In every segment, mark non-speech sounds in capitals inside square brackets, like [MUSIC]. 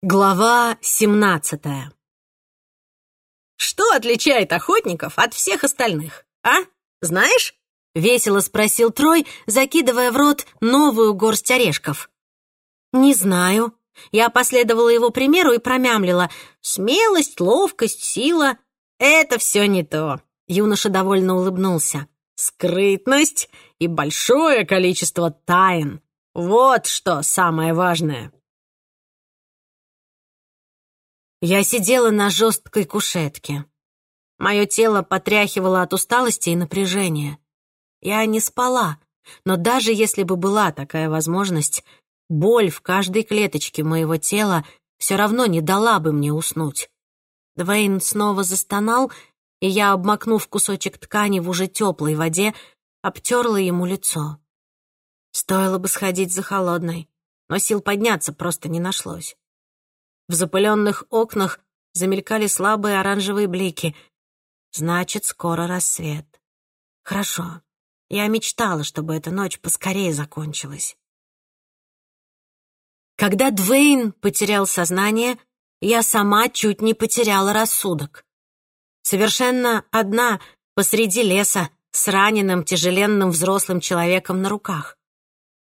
Глава 17 «Что отличает охотников от всех остальных, а? Знаешь?» — весело спросил Трой, закидывая в рот новую горсть орешков. «Не знаю». Я последовала его примеру и промямлила. «Смелость, ловкость, сила — это все не то». Юноша довольно улыбнулся. «Скрытность и большое количество тайн. Вот что самое важное». Я сидела на жесткой кушетке. Мое тело потряхивало от усталости и напряжения. Я не спала, но даже если бы была такая возможность, боль в каждой клеточке моего тела все равно не дала бы мне уснуть. Двейн снова застонал, и я, обмакнув кусочек ткани в уже теплой воде, обтерла ему лицо. Стоило бы сходить за холодной, но сил подняться просто не нашлось. В запыленных окнах замелькали слабые оранжевые блики. Значит, скоро рассвет. Хорошо. Я мечтала, чтобы эта ночь поскорее закончилась. Когда Двейн потерял сознание, я сама чуть не потеряла рассудок. Совершенно одна посреди леса с раненым тяжеленным взрослым человеком на руках.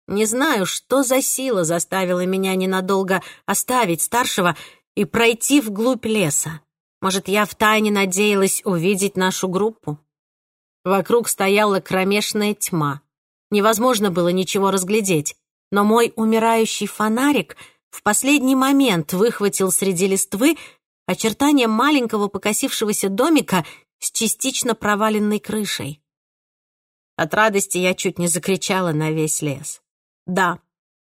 Не знаю, что за сила заставила меня ненадолго оставить старшего и пройти вглубь леса. Может, я втайне надеялась увидеть нашу группу? Вокруг стояла кромешная тьма. Невозможно было ничего разглядеть, но мой умирающий фонарик в последний момент выхватил среди листвы очертания маленького покосившегося домика с частично проваленной крышей. От радости я чуть не закричала на весь лес. Да,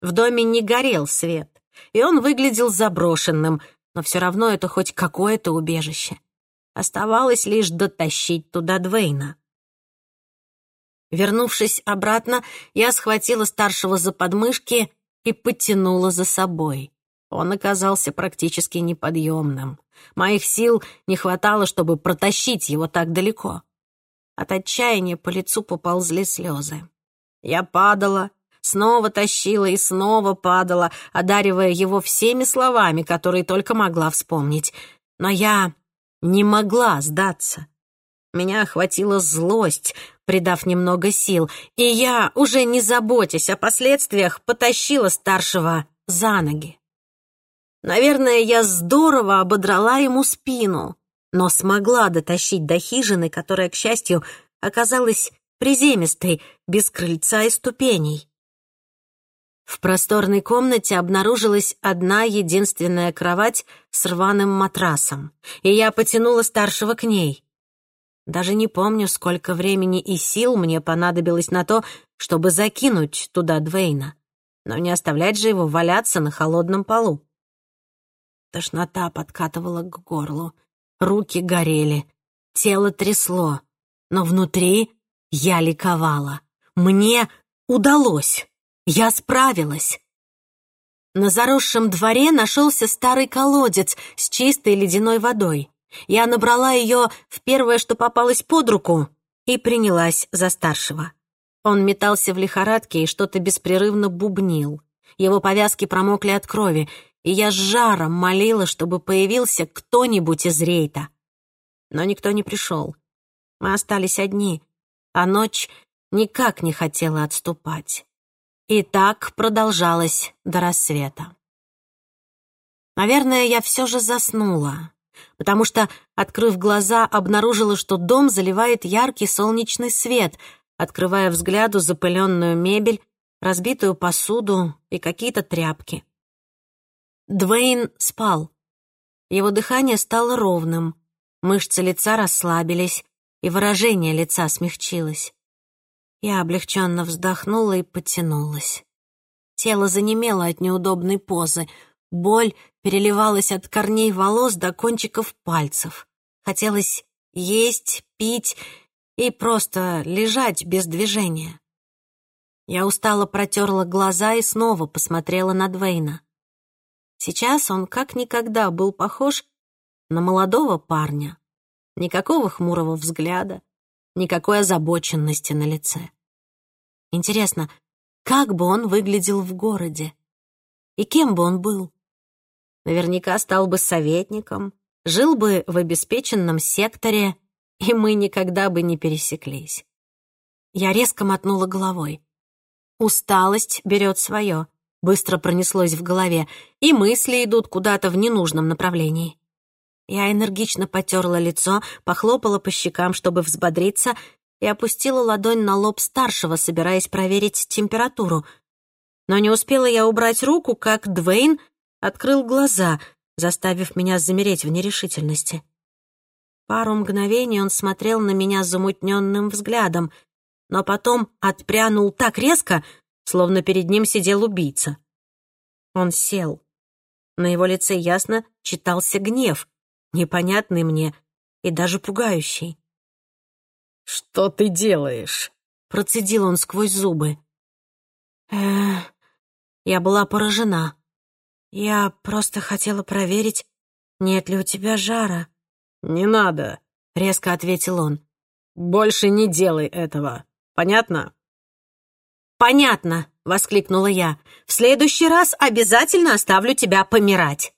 в доме не горел свет, и он выглядел заброшенным, но все равно это хоть какое-то убежище. Оставалось лишь дотащить туда Двейна. Вернувшись обратно, я схватила старшего за подмышки и потянула за собой. Он оказался практически неподъемным. Моих сил не хватало, чтобы протащить его так далеко. От отчаяния по лицу поползли слезы. Я падала, снова тащила и снова падала, одаривая его всеми словами, которые только могла вспомнить. Но я не могла сдаться. Меня охватила злость, придав немного сил, и я, уже не заботясь о последствиях, потащила старшего за ноги. Наверное, я здорово ободрала ему спину, но смогла дотащить до хижины, которая, к счастью, оказалась приземистой, без крыльца и ступеней. В просторной комнате обнаружилась одна единственная кровать с рваным матрасом, и я потянула старшего к ней. Даже не помню, сколько времени и сил мне понадобилось на то, чтобы закинуть туда Двейна, но не оставлять же его валяться на холодном полу. Тошнота подкатывала к горлу, руки горели, тело трясло, но внутри я ликовала. Мне удалось. Я справилась. На заросшем дворе нашелся старый колодец с чистой ледяной водой. Я набрала ее в первое, что попалось под руку, и принялась за старшего. Он метался в лихорадке и что-то беспрерывно бубнил. Его повязки промокли от крови, и я с жаром молила, чтобы появился кто-нибудь из рейта. Но никто не пришел. Мы остались одни, а ночь никак не хотела отступать. И так продолжалось до рассвета. Наверное, я все же заснула, потому что, открыв глаза, обнаружила, что дом заливает яркий солнечный свет, открывая взгляду запыленную мебель, разбитую посуду и какие-то тряпки. Двейн спал. Его дыхание стало ровным, мышцы лица расслабились, и выражение лица смягчилось. Я облегченно вздохнула и потянулась. Тело занемело от неудобной позы. Боль переливалась от корней волос до кончиков пальцев. Хотелось есть, пить и просто лежать без движения. Я устало протерла глаза и снова посмотрела на Двейна. Сейчас он как никогда был похож на молодого парня. Никакого хмурого взгляда, никакой озабоченности на лице. Интересно, как бы он выглядел в городе? И кем бы он был? Наверняка стал бы советником, жил бы в обеспеченном секторе, и мы никогда бы не пересеклись. Я резко мотнула головой. Усталость берет свое, быстро пронеслось в голове, и мысли идут куда-то в ненужном направлении. Я энергично потерла лицо, похлопала по щекам, чтобы взбодриться, и опустила ладонь на лоб старшего, собираясь проверить температуру. Но не успела я убрать руку, как Двейн открыл глаза, заставив меня замереть в нерешительности. Пару мгновений он смотрел на меня замутненным взглядом, но потом отпрянул так резко, словно перед ним сидел убийца. Он сел. На его лице ясно читался гнев, непонятный мне и даже пугающий. «Что ты делаешь?» — процедил он сквозь зубы. Эх, я была поражена. Я просто хотела проверить, нет ли у тебя жара. «Не надо», — резко ответил он. «Больше не делай этого. Понятно?» «Понятно», — воскликнула я. «В следующий раз обязательно оставлю тебя помирать».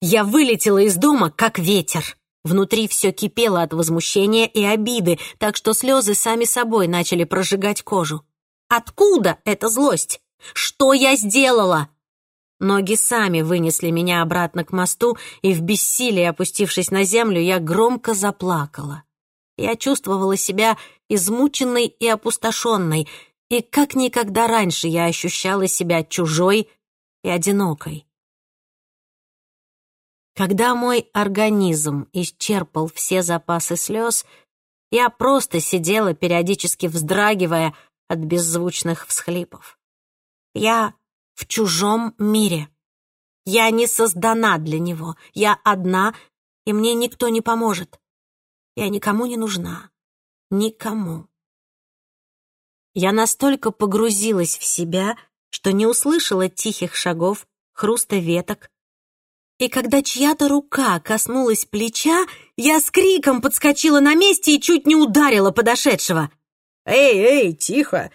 Я вылетела из дома, как ветер. Внутри все кипело от возмущения и обиды, так что слезы сами собой начали прожигать кожу. Откуда эта злость? Что я сделала? Ноги сами вынесли меня обратно к мосту, и в бессилии, опустившись на землю, я громко заплакала. Я чувствовала себя измученной и опустошенной, и как никогда раньше я ощущала себя чужой и одинокой. Когда мой организм исчерпал все запасы слез, я просто сидела, периодически вздрагивая от беззвучных всхлипов. Я в чужом мире. Я не создана для него. Я одна, и мне никто не поможет. Я никому не нужна. Никому. Я настолько погрузилась в себя, что не услышала тихих шагов, хруста веток, и когда чья-то рука коснулась плеча, я с криком подскочила на месте и чуть не ударила подошедшего. «Эй, эй, тихо!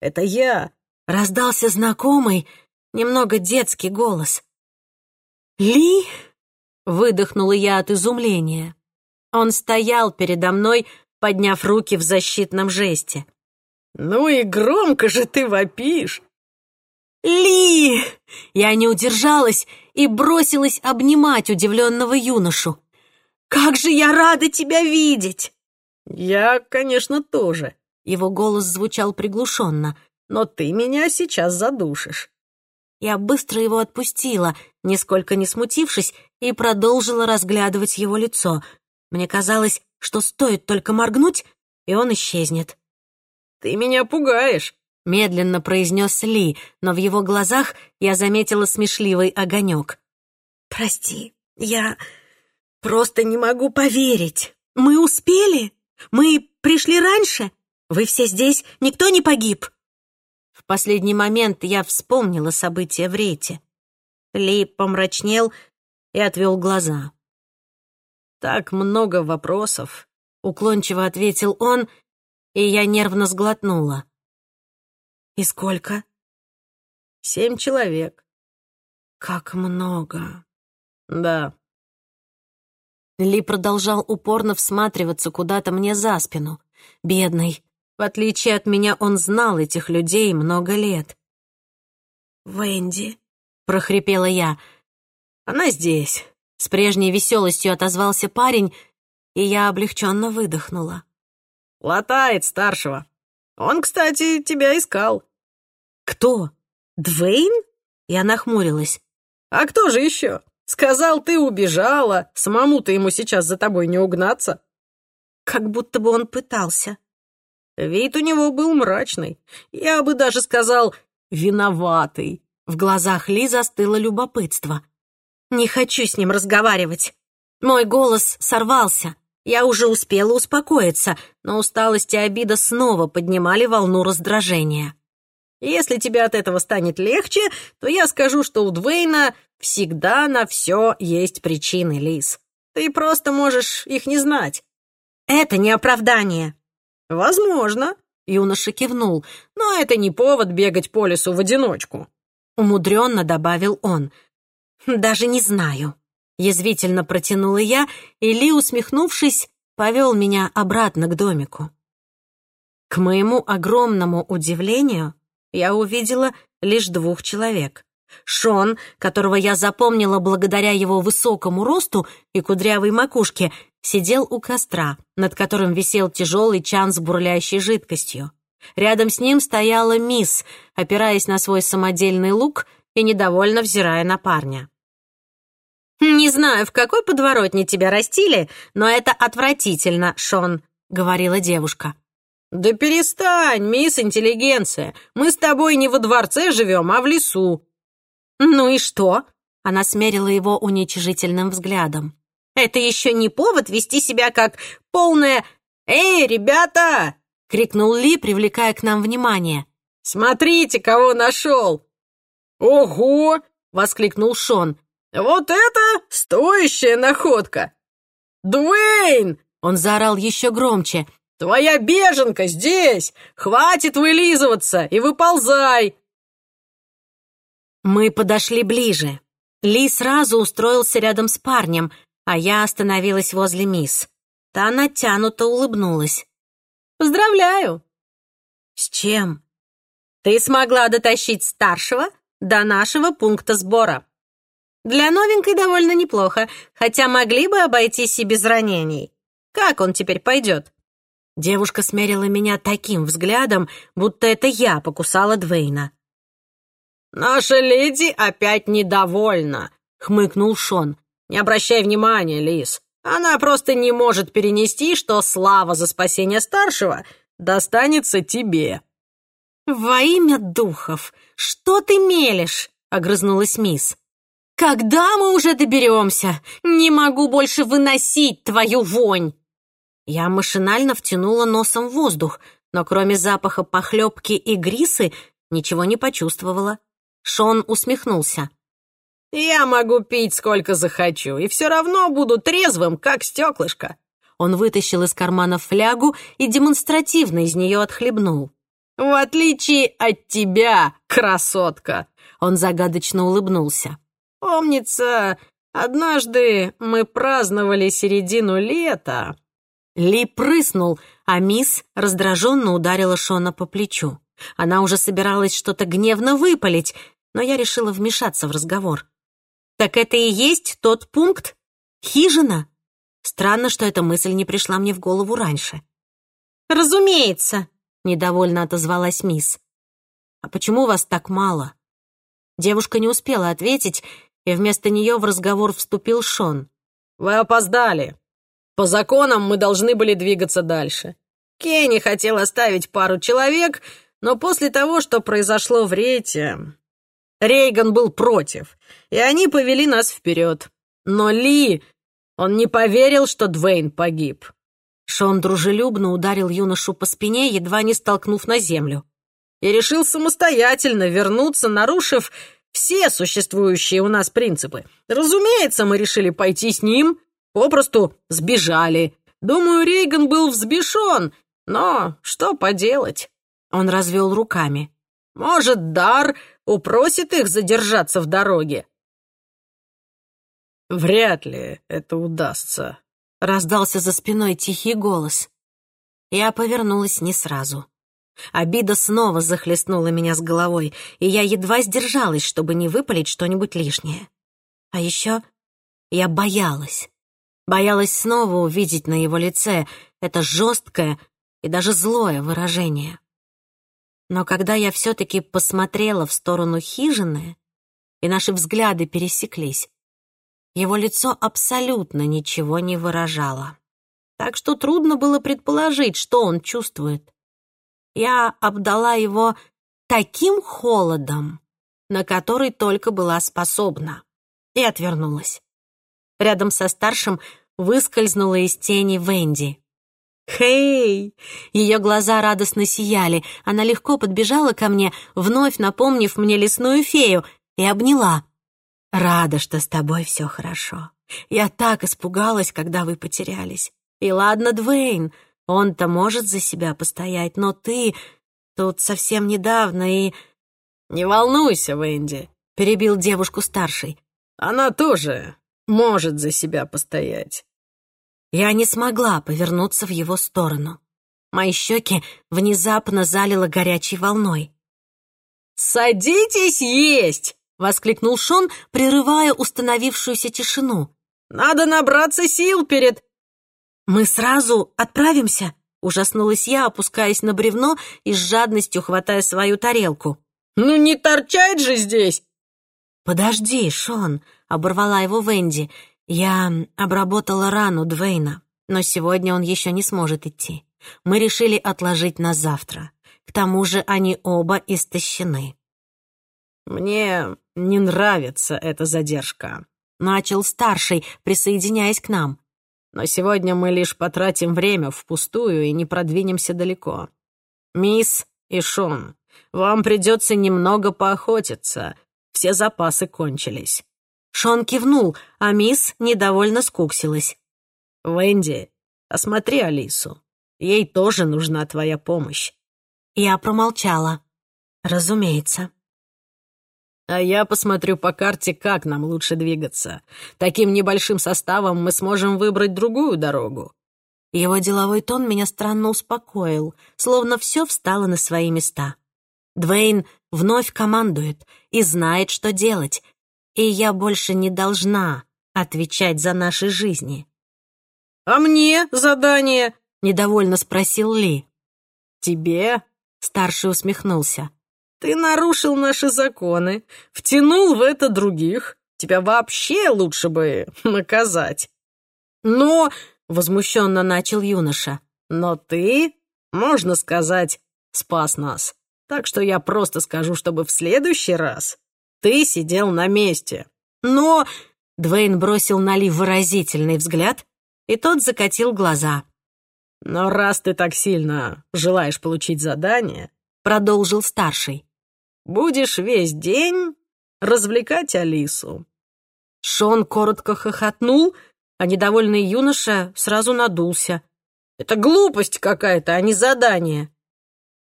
Это я!» Раздался знакомый, немного детский голос. «Ли?» — выдохнула я от изумления. Он стоял передо мной, подняв руки в защитном жесте. «Ну и громко же ты вопишь!» «Ли!» Я не удержалась и бросилась обнимать удивленного юношу. «Как же я рада тебя видеть!» «Я, конечно, тоже». Его голос звучал приглушенно. «Но ты меня сейчас задушишь». Я быстро его отпустила, нисколько не смутившись, и продолжила разглядывать его лицо. Мне казалось, что стоит только моргнуть, и он исчезнет. «Ты меня пугаешь», — медленно произнес Ли, но в его глазах я заметила смешливый огонек. «Прости, я просто не могу поверить. Мы успели? Мы пришли раньше? Вы все здесь? Никто не погиб?» В последний момент я вспомнила события в рейте. Ли помрачнел и отвел глаза. «Так много вопросов», — уклончиво ответил он, и я нервно сглотнула. «И сколько?» «Семь человек». «Как много». «Да». Ли продолжал упорно всматриваться куда-то мне за спину. Бедный. В отличие от меня, он знал этих людей много лет. «Венди», — прохрипела я. «Она здесь». С прежней веселостью отозвался парень, и я облегченно выдохнула. «Латает старшего», он, кстати, тебя искал». «Кто? Двейн?» Я нахмурилась. «А кто же еще? Сказал, ты убежала. Самому-то ему сейчас за тобой не угнаться». Как будто бы он пытался. Вид у него был мрачный. Я бы даже сказал, виноватый. В глазах Ли застыло любопытство. «Не хочу с ним разговаривать». Мой голос сорвался. Я уже успела успокоиться, но усталость и обида снова поднимали волну раздражения. «Если тебе от этого станет легче, то я скажу, что у Двейна всегда на все есть причины, Лис. Ты просто можешь их не знать». «Это не оправдание». «Возможно», — юноша кивнул, «но это не повод бегать по лесу в одиночку». Умудренно добавил он. «Даже не знаю», — язвительно протянула я, и Ли, усмехнувшись, повел меня обратно к домику. К моему огромному удивлению, я увидела лишь двух человек. Шон, которого я запомнила благодаря его высокому росту и кудрявой макушке, сидел у костра, над которым висел тяжелый чан с бурлящей жидкостью. Рядом с ним стояла мисс, опираясь на свой самодельный лук и недовольно взирая на парня. «Не знаю, в какой подворотне тебя растили, но это отвратительно, Шон», — говорила девушка. «Да перестань, мисс Интеллигенция. Мы с тобой не во дворце живем, а в лесу». «Ну и что?» — она смерила его уничижительным взглядом. «Это еще не повод вести себя как полная... Эй, ребята!» — крикнул Ли, привлекая к нам внимание. «Смотрите, кого нашел!» «Ого!» — воскликнул Шон. «Вот это стоящая находка!» «Дуэйн!» — он заорал еще громче. «Твоя беженка здесь! Хватит вылизываться и выползай!» Мы подошли ближе. Ли сразу устроился рядом с парнем, а я остановилась возле мисс. Та натянуто улыбнулась. «Поздравляю!» «С чем?» «Ты смогла дотащить старшего до нашего пункта сбора. Для новенькой довольно неплохо, хотя могли бы обойтись и без ранений. Как он теперь пойдет?» Девушка смерила меня таким взглядом, будто это я покусала Двейна. «Наша леди опять недовольна», — хмыкнул Шон. «Не обращай внимания, Лис. Она просто не может перенести, что слава за спасение старшего достанется тебе». «Во имя духов, что ты мелешь?» — огрызнулась мисс. «Когда мы уже доберемся? Не могу больше выносить твою вонь!» Я машинально втянула носом воздух, но кроме запаха похлебки и грисы ничего не почувствовала. Шон усмехнулся. «Я могу пить сколько захочу, и все равно буду трезвым, как стеклышко». Он вытащил из кармана флягу и демонстративно из нее отхлебнул. «В отличие от тебя, красотка!» Он загадочно улыбнулся. «Помнится, однажды мы праздновали середину лета, ли прыснул, а мисс раздраженно ударила Шона по плечу. Она уже собиралась что-то гневно выпалить, но я решила вмешаться в разговор. «Так это и есть тот пункт? Хижина?» Странно, что эта мысль не пришла мне в голову раньше. «Разумеется», — недовольно отозвалась мисс. «А почему вас так мало?» Девушка не успела ответить, и вместо нее в разговор вступил Шон. «Вы опоздали. По законам мы должны были двигаться дальше. Кенни хотел оставить пару человек, но после того, что произошло в Рейте, Рейган был против, и они повели нас вперед. Но Ли, он не поверил, что Двейн погиб. Шон дружелюбно ударил юношу по спине, едва не столкнув на землю. И решил самостоятельно вернуться, нарушив все существующие у нас принципы. Разумеется, мы решили пойти с ним Попросту сбежали. Думаю, Рейган был взбешен, но что поделать?» Он развел руками. «Может, Дар упросит их задержаться в дороге?» «Вряд ли это удастся», — раздался за спиной тихий голос. Я повернулась не сразу. Обида снова захлестнула меня с головой, и я едва сдержалась, чтобы не выпалить что-нибудь лишнее. А еще я боялась. Боялась снова увидеть на его лице это жесткое и даже злое выражение. Но когда я все-таки посмотрела в сторону хижины, и наши взгляды пересеклись, его лицо абсолютно ничего не выражало. Так что трудно было предположить, что он чувствует. Я обдала его таким холодом, на который только была способна, и отвернулась. Рядом со старшим выскользнула из тени Венди. «Хей!» Ее глаза радостно сияли. Она легко подбежала ко мне, вновь напомнив мне лесную фею, и обняла. «Рада, что с тобой все хорошо. Я так испугалась, когда вы потерялись. И ладно, Двейн, он-то может за себя постоять, но ты тут совсем недавно и...» «Не волнуйся, Венди», — перебил девушку старший. Она тоже может за себя постоять. Я не смогла повернуться в его сторону. Мои щеки внезапно залило горячей волной. «Садитесь есть!» — воскликнул Шон, прерывая установившуюся тишину. «Надо набраться сил перед...» «Мы сразу отправимся?» — ужаснулась я, опускаясь на бревно и с жадностью хватая свою тарелку. «Ну не торчать же здесь!» «Подожди, Шон!» — оборвала его Венди. «Я обработала рану Двейна, но сегодня он еще не сможет идти. Мы решили отложить на завтра. К тому же они оба истощены». «Мне не нравится эта задержка», — начал старший, присоединяясь к нам. «Но сегодня мы лишь потратим время впустую и не продвинемся далеко. Мисс и Шон, вам придется немного поохотиться. Все запасы кончились». Шон кивнул, а мисс недовольно скуксилась. «Венди, осмотри Алису. Ей тоже нужна твоя помощь». Я промолчала. «Разумеется». «А я посмотрю по карте, как нам лучше двигаться. Таким небольшим составом мы сможем выбрать другую дорогу». Его деловой тон меня странно успокоил, словно все встало на свои места. Двейн вновь командует и знает, что делать, и я больше не должна отвечать за наши жизни. «А мне задание?» — недовольно спросил Ли. «Тебе?» — старший усмехнулся. «Ты нарушил наши законы, втянул в это других. Тебя вообще лучше бы [LAUGHS] наказать». «Но...» — возмущенно начал юноша. «Но ты, можно сказать, спас нас. Так что я просто скажу, чтобы в следующий раз ты сидел на месте. Но...» Двейн бросил на Ли выразительный взгляд, и тот закатил глаза. «Но раз ты так сильно желаешь получить задание», — продолжил старший, «будешь весь день развлекать Алису». Шон коротко хохотнул, а недовольный юноша сразу надулся. «Это глупость какая-то, а не задание».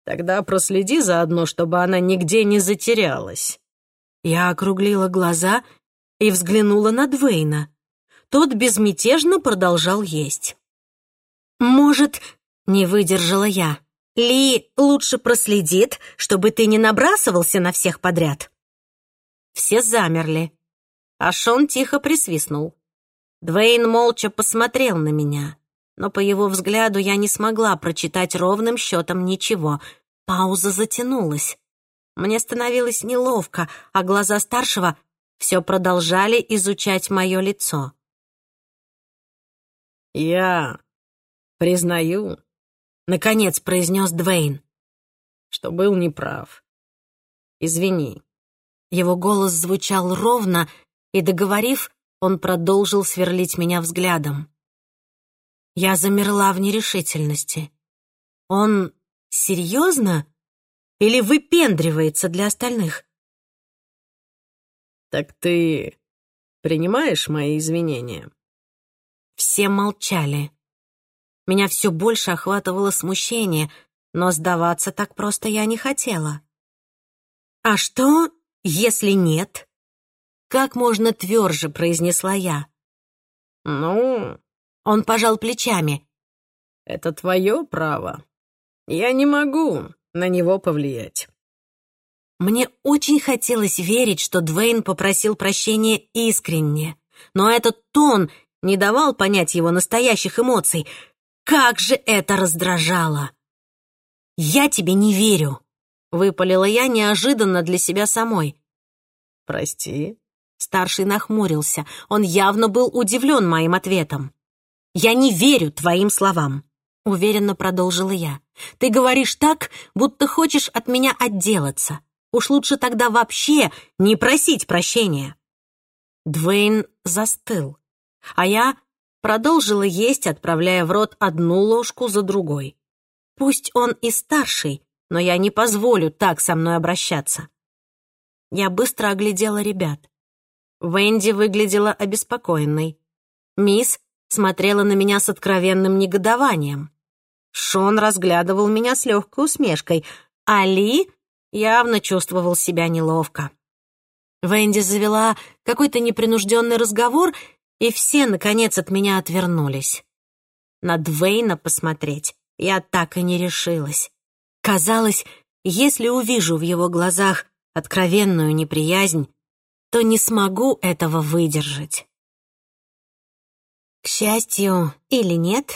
«Тогда проследи заодно, чтобы она нигде не затерялась». Я округлила глаза и взглянула на Двейна. Тот безмятежно продолжал есть. «Может, — не выдержала я, — Ли лучше проследит, чтобы ты не набрасывался на всех подряд?» Все замерли, а Шон тихо присвистнул. Двейн молча посмотрел на меня, но по его взгляду я не смогла прочитать ровным счетом ничего. Пауза затянулась. Мне становилось неловко, а глаза старшего все продолжали изучать мое лицо. «Я признаю», — наконец произнес Двейн, «что был неправ. Извини». Его голос звучал ровно, и, договорив, он продолжил сверлить меня взглядом. Я замерла в нерешительности. Он серьезно или выпендривается для остальных? «Так ты принимаешь мои извинения?» Все молчали. Меня все больше охватывало смущение, но сдаваться так просто я не хотела. «А что, если нет?» Как можно тверже произнесла я. «Ну...» Он пожал плечами. «Это твое право. Я не могу на него повлиять». Мне очень хотелось верить, что Двейн попросил прощения искренне, но этот тон не давал понять его настоящих эмоций. Как же это раздражало! «Я тебе не верю», — выпалила я неожиданно для себя самой. «Прости». Старший нахмурился. Он явно был удивлен моим ответом. «Я не верю твоим словам», — уверенно продолжила я. «Ты говоришь так, будто хочешь от меня отделаться. Уж лучше тогда вообще не просить прощения». Двейн застыл а я продолжила есть, отправляя в рот одну ложку за другой. Пусть он и старший, но я не позволю так со мной обращаться. Я быстро оглядела ребят. Венди выглядела обеспокоенной. Мисс смотрела на меня с откровенным негодованием. Шон разглядывал меня с легкой усмешкой, а Ли явно чувствовал себя неловко. Венди завела какой-то непринужденный разговор, и все, наконец, от меня отвернулись. На Двейна посмотреть я так и не решилась. Казалось, если увижу в его глазах откровенную неприязнь, то не смогу этого выдержать. К счастью или нет,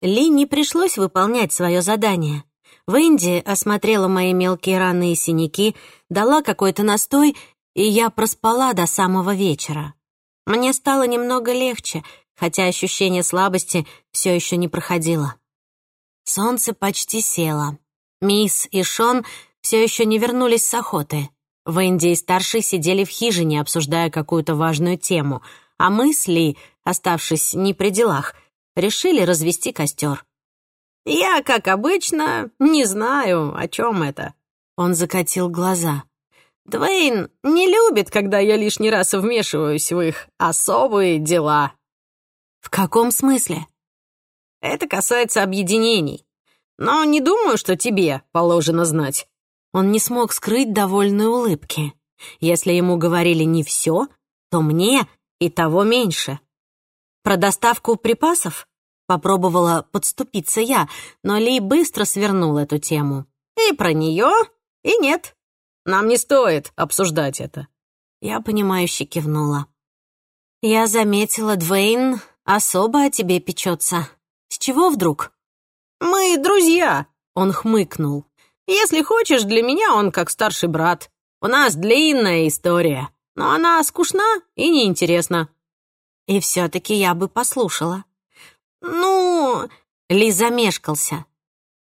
Ли не пришлось выполнять свое задание. Венди осмотрела мои мелкие раны и синяки, дала какой-то настой, и я проспала до самого вечера. Мне стало немного легче, хотя ощущение слабости все еще не проходило. Солнце почти село. Мисс и Шон все еще не вернулись с охоты. Венди и старший сидели в хижине, обсуждая какую-то важную тему, а мы с Ли, оставшись не при делах, решили развести костер. «Я, как обычно, не знаю, о чем это». Он закатил глаза. «Двейн не любит, когда я лишний раз вмешиваюсь в их особые дела». «В каком смысле?» «Это касается объединений. Но не думаю, что тебе положено знать». Он не смог скрыть довольной улыбки. Если ему говорили не все, то мне и того меньше. Про доставку припасов? Попробовала подступиться я, но Ли быстро свернул эту тему. И про нее, и нет. Нам не стоит обсуждать это. Я понимающе кивнула. Я заметила, Двейн особо о тебе печется. С чего вдруг? Мы друзья, он хмыкнул. Если хочешь, для меня он как старший брат. У нас длинная история, но она скучна и неинтересна. И все-таки я бы послушала. Ну, Ли замешкался.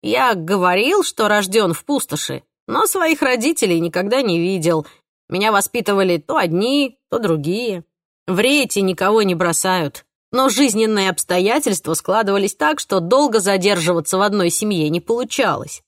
Я говорил, что рожден в пустоши, но своих родителей никогда не видел. Меня воспитывали то одни, то другие. В рейте никого не бросают. Но жизненные обстоятельства складывались так, что долго задерживаться в одной семье не получалось.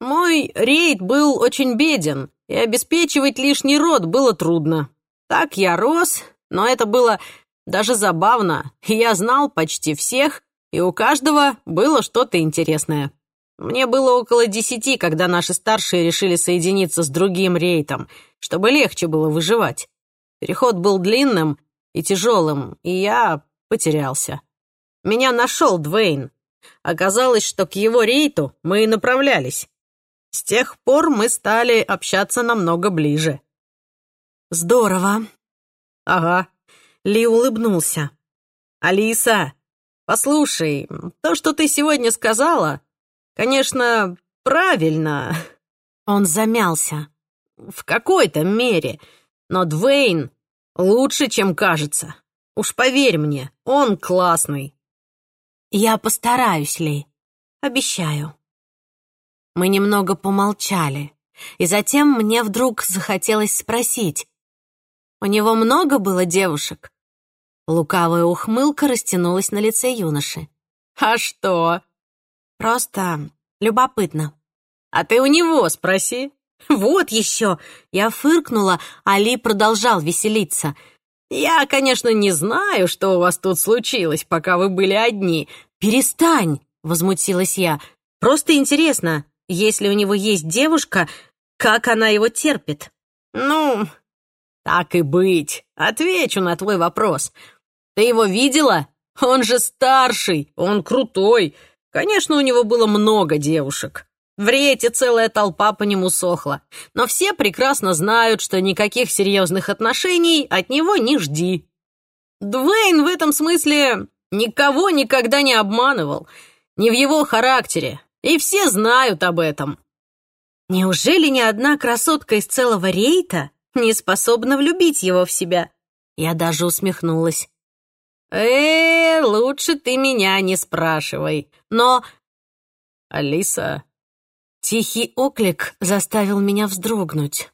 Мой рейд был очень беден, и обеспечивать лишний род было трудно. Так я рос, но это было даже забавно. Я знал почти всех, и у каждого было что-то интересное. Мне было около десяти, когда наши старшие решили соединиться с другим рейтом, чтобы легче было выживать. Переход был длинным и тяжелым, и я потерялся. Меня нашел Двейн. Оказалось, что к его рейту мы и направлялись. С тех пор мы стали общаться намного ближе. Здорово. Ага. Ли улыбнулся. Алиса, послушай, то, что ты сегодня сказала, конечно, правильно. Он замялся. В какой-то мере. Но Двейн лучше, чем кажется. Уж поверь мне, он классный. Я постараюсь, Ли. Обещаю. Мы немного помолчали, и затем мне вдруг захотелось спросить. У него много было девушек? Лукавая ухмылка растянулась на лице юноши. «А что?» «Просто любопытно». «А ты у него спроси». «Вот еще!» Я фыркнула, Али продолжал веселиться. «Я, конечно, не знаю, что у вас тут случилось, пока вы были одни». «Перестань!» — возмутилась я. «Просто интересно, если у него есть девушка, как она его терпит?» «Ну, так и быть. Отвечу на твой вопрос. Ты его видела? Он же старший, он крутой. Конечно, у него было много девушек. В рейте целая толпа по нему сохла. Но все прекрасно знают, что никаких серьезных отношений от него не жди. Дуэйн в этом смысле никого никогда не обманывал. Не в его характере. И все знают об этом. Неужели ни одна красотка из целого рейта не способна влюбить его в себя? Я даже усмехнулась. «Э, лучше ты меня не спрашивай. Но...» «Алиса...» Тихий оклик заставил меня вздрогнуть.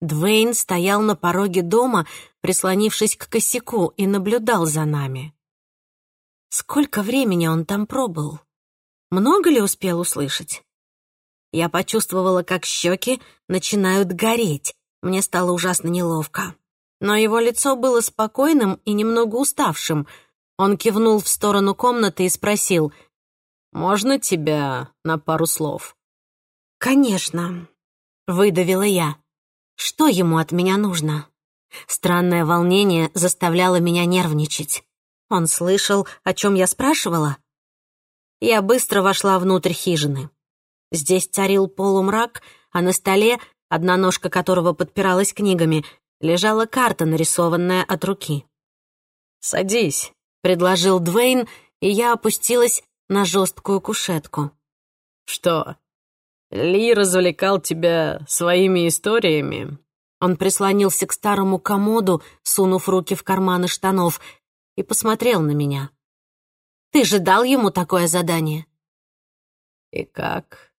Двейн стоял на пороге дома, прислонившись к косяку, и наблюдал за нами. Сколько времени он там пробыл? Много ли успел услышать? Я почувствовала, как щеки начинают гореть. Мне стало ужасно неловко но его лицо было спокойным и немного уставшим. Он кивнул в сторону комнаты и спросил, «Можно тебя на пару слов?» «Конечно», — выдавила я. «Что ему от меня нужно?» Странное волнение заставляло меня нервничать. Он слышал, о чем я спрашивала? Я быстро вошла внутрь хижины. Здесь царил полумрак, а на столе, одна ножка которого подпиралась книгами, лежала карта, нарисованная от руки. «Садись», — предложил Двейн, и я опустилась на жесткую кушетку. «Что, Ли развлекал тебя своими историями?» Он прислонился к старому комоду, сунув руки в карманы штанов, и посмотрел на меня. «Ты же дал ему такое задание?» «И как?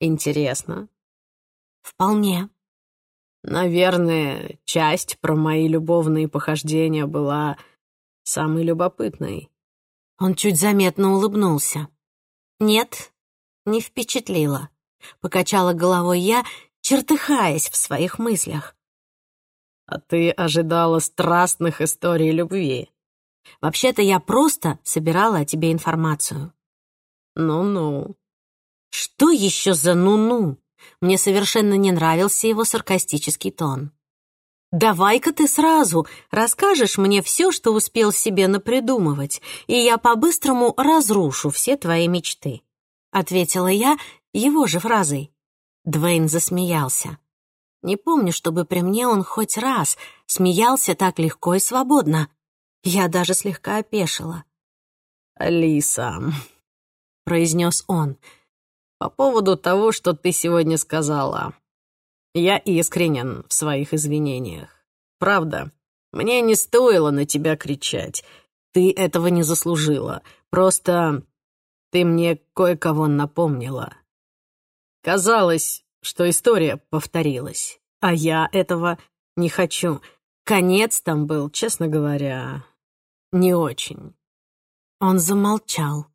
Интересно?» «Вполне». «Наверное, часть про мои любовные похождения была самой любопытной». Он чуть заметно улыбнулся. «Нет, не впечатлило», — покачала головой я, чертыхаясь в своих мыслях. «А ты ожидала страстных историй любви?» «Вообще-то я просто собирала о тебе информацию». «Ну-ну». «Что еще за ну-ну?» Мне совершенно не нравился его саркастический тон. «Давай-ка ты сразу расскажешь мне все, что успел себе напридумывать, и я по-быстрому разрушу все твои мечты», — ответила я его же фразой. Двейн засмеялся. Не помню, чтобы при мне он хоть раз смеялся так легко и свободно. Я даже слегка опешила. «Алиса», — произнес он, — «по поводу того, что ты сегодня сказала. Я искренен в своих извинениях. Правда, мне не стоило на тебя кричать. Ты этого не заслужила. Просто ты мне кое-кого напомнила. Казалось, что история повторилась, а я этого не хочу. Конец там был, честно говоря, не очень. Он замолчал.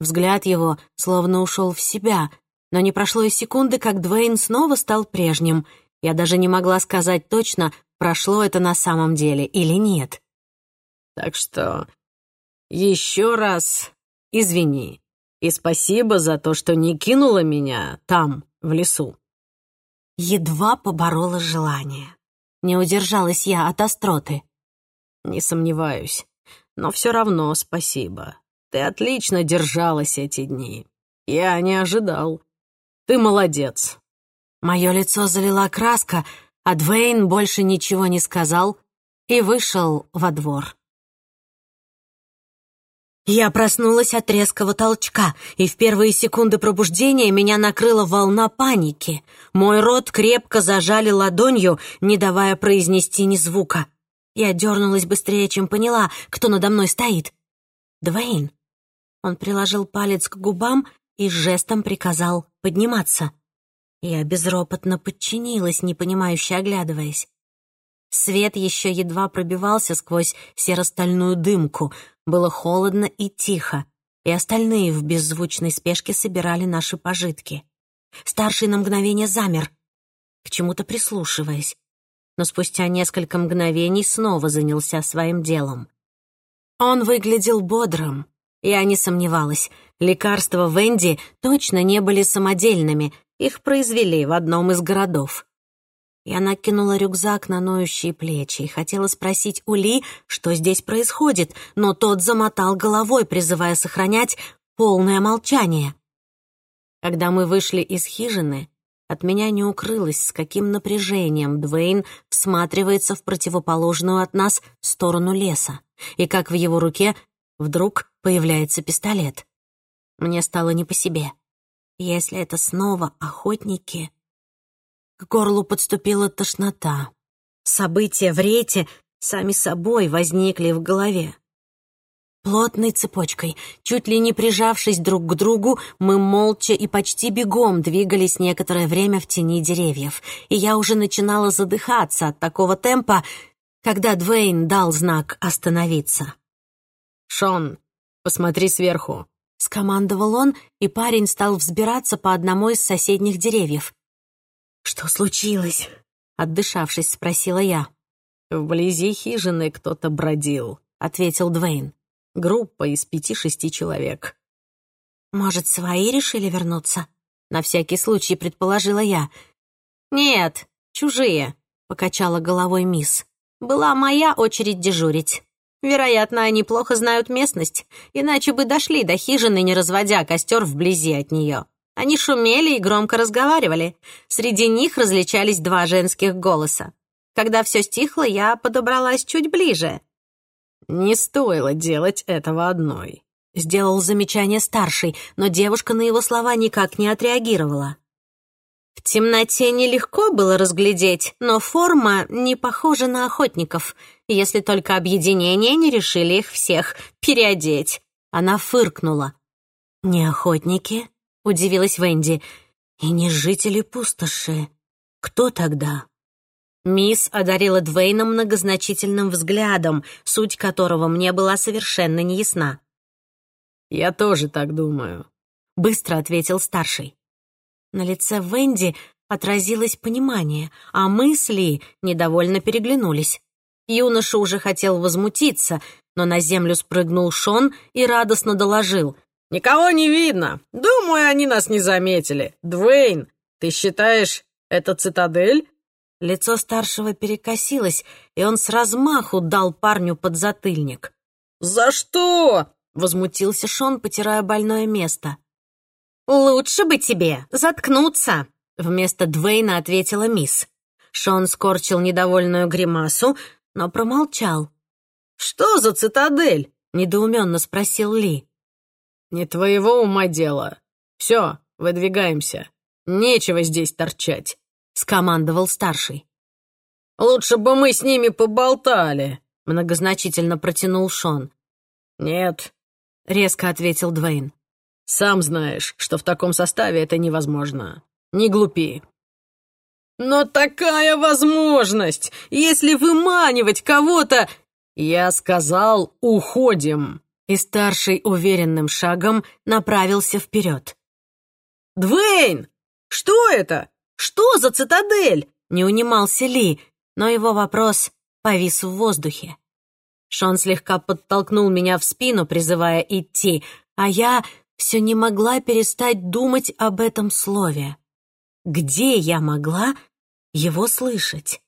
Взгляд его словно ушел в себя, но не прошло и секунды, как Двейн снова стал прежним. Я даже не могла сказать точно, прошло это на самом деле или нет. Так что еще раз извини и спасибо за то, что не кинула меня там, в лесу. Едва поборола желание. Не удержалась я от остроты. Не сомневаюсь, но все равно спасибо. Ты отлично держалась эти дни. Я не ожидал. Ты молодец». Мое лицо залила краска, а Двейн больше ничего не сказал и вышел во двор. Я проснулась от резкого толчка, и в первые секунды пробуждения меня накрыла волна паники. Мой рот крепко зажали ладонью, не давая произнести ни звука. Я дернулась быстрее, чем поняла, кто надо мной стоит. Двейн. Он приложил палец к губам и жестом приказал подниматься. Я безропотно подчинилась, непонимающе оглядываясь. Свет еще едва пробивался сквозь серостальную дымку. Было холодно и тихо, и остальные в беззвучной спешке собирали наши пожитки. Старший на мгновение замер, к чему-то прислушиваясь, но спустя несколько мгновений снова занялся своим делом. Он выглядел бодрым, я не сомневалась. Лекарства Венди точно не были самодельными, их произвели в одном из городов. Я накинула рюкзак на ноющие плечи и хотела спросить у Ли, что здесь происходит, но тот замотал головой, призывая сохранять полное молчание. Когда мы вышли из хижины, от меня не укрылось, с каким напряжением Двейн всматривается в противоположную от нас сторону леса, и как в его руке Вдруг появляется пистолет. Мне стало не по себе. Если это снова охотники... К горлу подступила тошнота. События в рейте сами собой возникли в голове. Плотной цепочкой, чуть ли не прижавшись друг к другу, мы молча и почти бегом двигались некоторое время в тени деревьев, и я уже начинала задыхаться от такого темпа, когда Двейн дал знак остановиться. «Шон, посмотри сверху», — скомандовал он, и парень стал взбираться по одному из соседних деревьев. «Что случилось?» — отдышавшись, спросила я. «Вблизи хижины кто-то бродил», — ответил Двейн. «Группа из пяти-шести человек». «Может, свои решили вернуться?» — на всякий случай предположила я. «Нет, чужие», — покачала головой мисс. была моя очередь дежурить. Вероятно, они плохо знают местность, иначе бы дошли до хижины, не разводя костер вблизи от нее. Они шумели и громко разговаривали. Среди них различались два женских голоса. Когда все стихло, я подобралась чуть ближе. «Не стоило делать этого одной», — сделал замечание старший, но девушка на его слова никак не отреагировала. В темноте нелегко было разглядеть, но форма не похожа на охотников, если только объединение не решили их всех переодеть. Она фыркнула. «Не охотники?» — удивилась Венди. «И не жители пустоши. Кто тогда?» Мисс одарила Двейна многозначительным взглядом, суть которого мне была совершенно неясна. «Я тоже так думаю», — быстро ответил старший. На лице Венди отразилось понимание, а мысли недовольно переглянулись. Юноша уже хотел возмутиться, но на землю спрыгнул Шон и радостно доложил. «Никого не видно. Думаю, они нас не заметили. Двейн, ты считаешь, это цитадель?» Лицо старшего перекосилось, и он с размаху дал парню подзатыльник. «За что?» — возмутился Шон, потирая больное место. «Лучше бы тебе заткнуться», — вместо Двейна ответила мисс. Шон скорчил недовольную гримасу, но промолчал. «Что за цитадель?» — недоуменно спросил Ли. «Не твоего ума дело. Все, выдвигаемся. Нечего здесь торчать», — скомандовал старший. «Лучше бы мы с ними поболтали», — многозначительно протянул Шон. «Нет», — резко ответил Двейн. Сам знаешь, что в таком составе это невозможно. Не глупи. Но такая возможность! Если выманивать кого-то... Я сказал, уходим. И старший уверенным шагом направился вперед. «Двейн! Что это? Что за цитадель?» Не унимался Ли, но его вопрос повис в воздухе. Шон слегка подтолкнул меня в спину, призывая идти, а я все не могла перестать думать об этом слове. Где я могла его слышать?